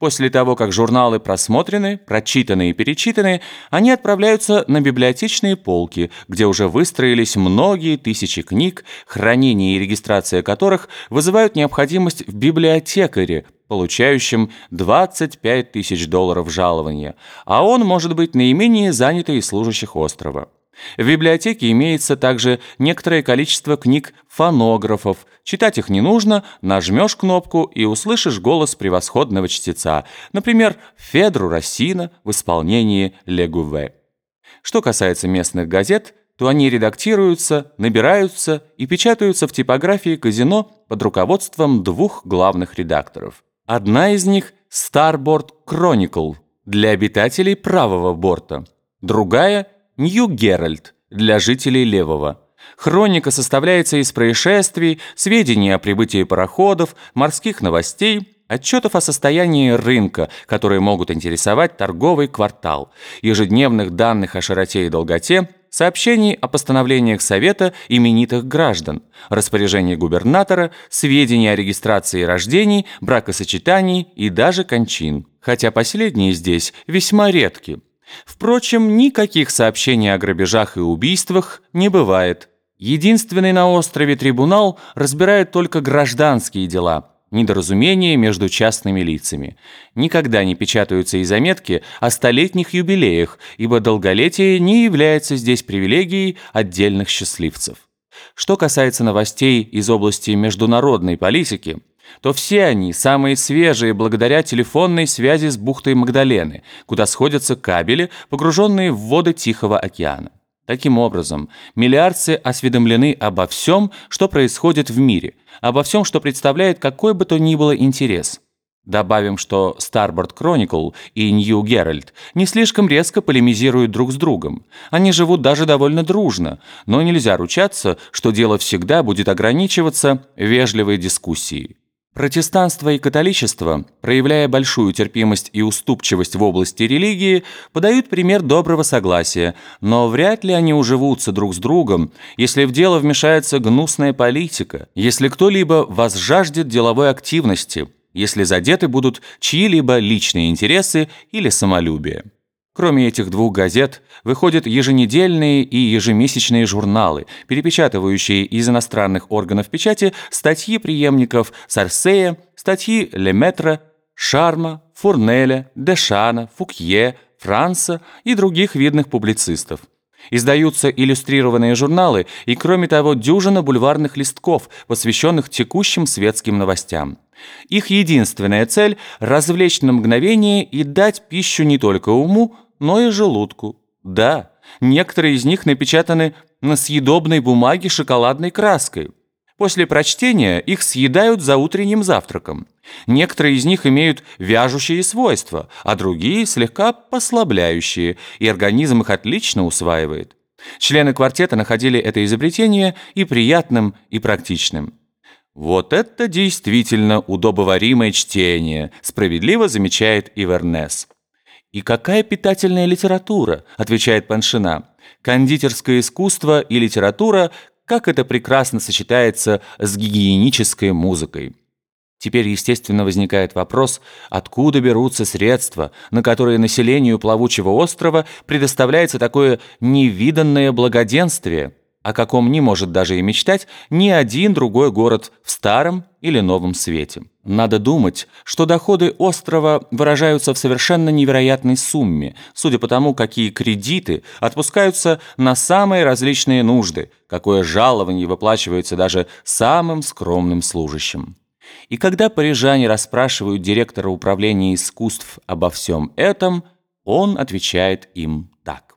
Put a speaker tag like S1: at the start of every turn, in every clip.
S1: После того, как журналы просмотрены, прочитаны и перечитаны, они отправляются на библиотечные полки, где уже выстроились многие тысячи книг, хранение и регистрация которых вызывают необходимость в библиотекаре, получающем 25 тысяч долларов жалования, а он может быть наименее занятый из служащих острова. В библиотеке имеется также некоторое количество книг-фонографов. Читать их не нужно, нажмешь кнопку и услышишь голос превосходного чтеца, например, Федру Рассина в исполнении Легуве. Что касается местных газет, то они редактируются, набираются и печатаются в типографии казино под руководством двух главных редакторов. Одна из них – Starboard Chronicle для обитателей правого борта, другая – Нью Геральт для жителей Левого. Хроника составляется из происшествий, сведений о прибытии пароходов, морских новостей, отчетов о состоянии рынка, которые могут интересовать торговый квартал, ежедневных данных о широте и долготе, сообщений о постановлениях Совета именитых граждан, распоряжений губернатора, сведений о регистрации рождений, бракосочетаний и даже кончин. Хотя последние здесь весьма редки. Впрочем, никаких сообщений о грабежах и убийствах не бывает. Единственный на острове трибунал разбирает только гражданские дела, недоразумения между частными лицами. Никогда не печатаются и заметки о столетних юбилеях, ибо долголетие не является здесь привилегией отдельных счастливцев. Что касается новостей из области международной политики – то все они самые свежие благодаря телефонной связи с бухтой Магдалены, куда сходятся кабели, погруженные в воды Тихого океана. Таким образом, миллиардцы осведомлены обо всем, что происходит в мире, обо всем, что представляет какой бы то ни было интерес. Добавим, что Starboard Chronicle и New Herald не слишком резко полемизируют друг с другом. Они живут даже довольно дружно, но нельзя ручаться, что дело всегда будет ограничиваться вежливой дискуссией. Протестанство и католичество, проявляя большую терпимость и уступчивость в области религии, подают пример доброго согласия, но вряд ли они уживутся друг с другом, если в дело вмешается гнусная политика, если кто-либо возжаждет деловой активности, если задеты будут чьи-либо личные интересы или самолюбие. Кроме этих двух газет, выходят еженедельные и ежемесячные журналы, перепечатывающие из иностранных органов печати статьи преемников Сарсея, статьи Леметра, Шарма, Фурнеля, Дешана, Фукье, Франца и других видных публицистов. Издаются иллюстрированные журналы и, кроме того, дюжина бульварных листков, посвященных текущим светским новостям. Их единственная цель – развлечь на мгновение и дать пищу не только уму, но и желудку. Да, некоторые из них напечатаны на съедобной бумаге шоколадной краской. После прочтения их съедают за утренним завтраком. Некоторые из них имеют вяжущие свойства, а другие слегка послабляющие, и организм их отлично усваивает. Члены квартета находили это изобретение и приятным, и практичным. «Вот это действительно удобоваримое чтение», справедливо замечает Ивернес. «И какая питательная литература», отвечает Паншина. «Кондитерское искусство и литература, как это прекрасно сочетается с гигиенической музыкой». Теперь, естественно, возникает вопрос, откуда берутся средства, на которые населению плавучего острова предоставляется такое невиданное благоденствие – о каком не может даже и мечтать ни один другой город в старом или новом свете. Надо думать, что доходы острова выражаются в совершенно невероятной сумме, судя по тому, какие кредиты отпускаются на самые различные нужды, какое жалование выплачивается даже самым скромным служащим. И когда парижане расспрашивают директора управления искусств обо всем этом, он отвечает им так.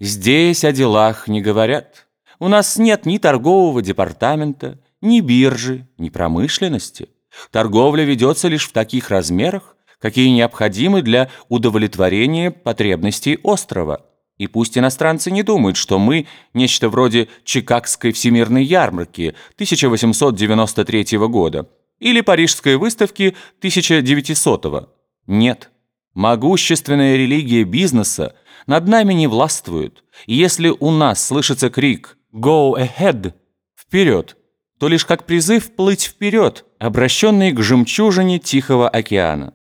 S1: «Здесь о делах не говорят». У нас нет ни торгового департамента, ни биржи, ни промышленности. Торговля ведется лишь в таких размерах, какие необходимы для удовлетворения потребностей острова. И пусть иностранцы не думают, что мы нечто вроде Чикагской всемирной ярмарки 1893 года или Парижской выставки 1900 -го. Нет. Могущественная религия бизнеса над нами не властвует. И если у нас слышится крик «Go ahead» — «Вперед», то лишь как призыв плыть вперед, обращенный к жемчужине Тихого океана.